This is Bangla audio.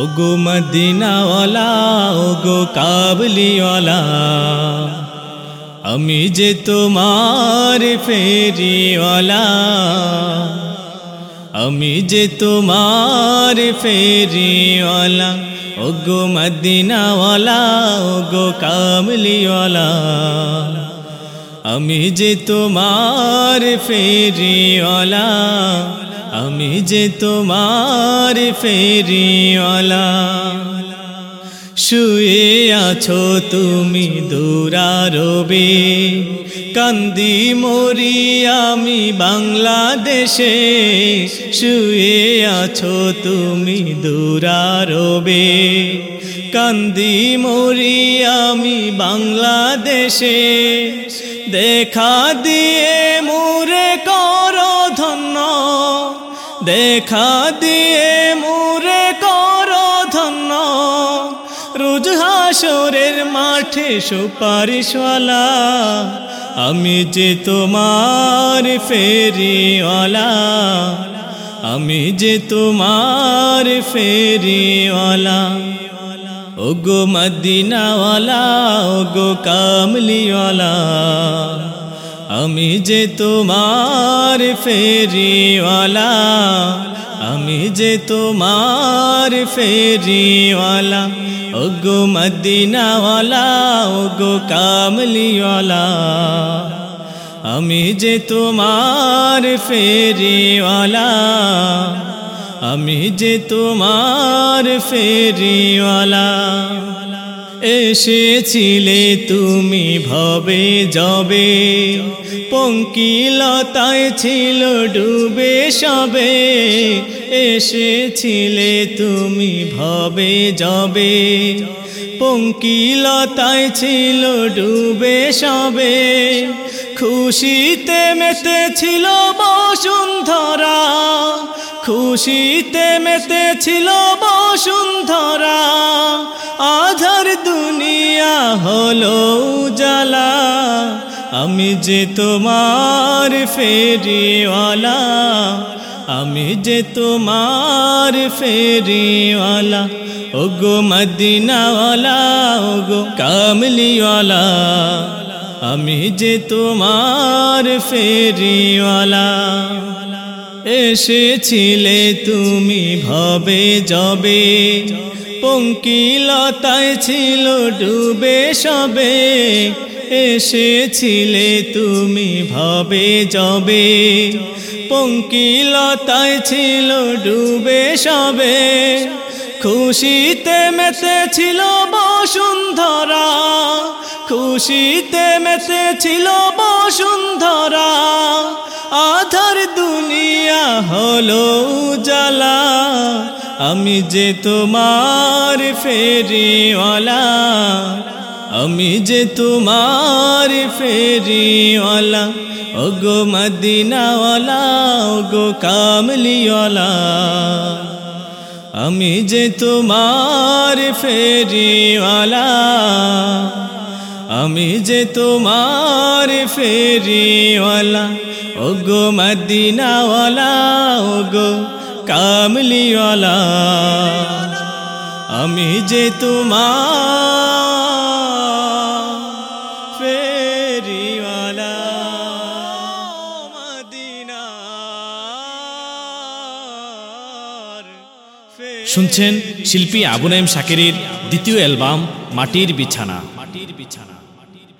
ওগো মদিনাওয়ালা, ওগো কাবলিওয়ালা, আমি যে তোমার ফেরিওয়ালা, আমি যে তোমার ফেরিওয়ালা, ওগো মদিনাওয়ালা, ওগো কামলিওয়ালা আমি যে তোমার ফেরিওয়ালা আমি যে তোমার ফেরিওয়ালা, শুয়ে আছো তুমি দূরারবে, কান্দি মরি আমি বাংলাদেশে, শুয়ে আছো তুমি দূরারবে, কান্দি মরি আমি বাংলাদেশে, দেখা দিয়ে মুরে ধন্য দেখা দিয়ে মুরে কর ধন্য। রোজ হাসরের মাঠে সুপারিশওয়ালা। আমি যে তোমার ফেরিওয়ালা। আমি যে তোমার ফেরিওয়ালা। ওগো মদিনাওয়ালা, ওগো কামলিওয়ালা। আমি যে তোমার ফেরিওয়ালা, আমি যে তোমার ফেরিওয়ালা, ওগো মদিনাওয়ালা, ওগো কামলিওয়ালা। আমি যে তোমার ফেরিওয়ালা, আমি যে তোমার ফেরিওয়ালা। এসেছিলে তুমি ভবে যবে। পঙ্কিলতায় ছিল ডুবে সবে। এসেছিলে তুমি ভবে যবে। পঙ্কিলতায় ছিল ডুবে সবে। খুশিতে মেতে ছিল বসুন্ধরা। খুশিতে মেতে ছিল বসুন্ধরা। আধার দুনিয়া হলো জালা আমি যে তোমার ফেরিওয়ালা, আমি যে তোমার ফেরিওয়ালা। ওগো মদিনাওয়ালা, ওগো কামলিওয়ালা। আমি যে তোমার ফেরিওয়ালা। এসেছিলে তুমি ভবে যবে, পঙ্কিলতায় ছিল ডুবে সবে, এসেছিলে তুমি ভবে যবে, পঙ্কিলতায় ছিল ডুবে সবে, খুশিতে মেতে ছিল বসুন্ধরা, খুশিতে মেতে ছিল বসুন্ধরা আধার দুনিয়া হলো জালা আমি যে তোমার ফেরিওয়ালা। আমি যে তোমার ফেরিওয়ালা। ওগো মদিনাওয়ালা, ওগো কামলিওয়ালা। আমি যে তোমার ফেরিওয়ালা। আমি যে তোমার ফেরিওয়ালা, ওগো মদিনাওয়ালা, ওগো কামলিওয়ালা। আমি যে তোমার শুনছেন শিল্পী আবু নাইম শাকেরের দ্বিতীয় অ্যালবাম, মাটির বিছানা। বিছানা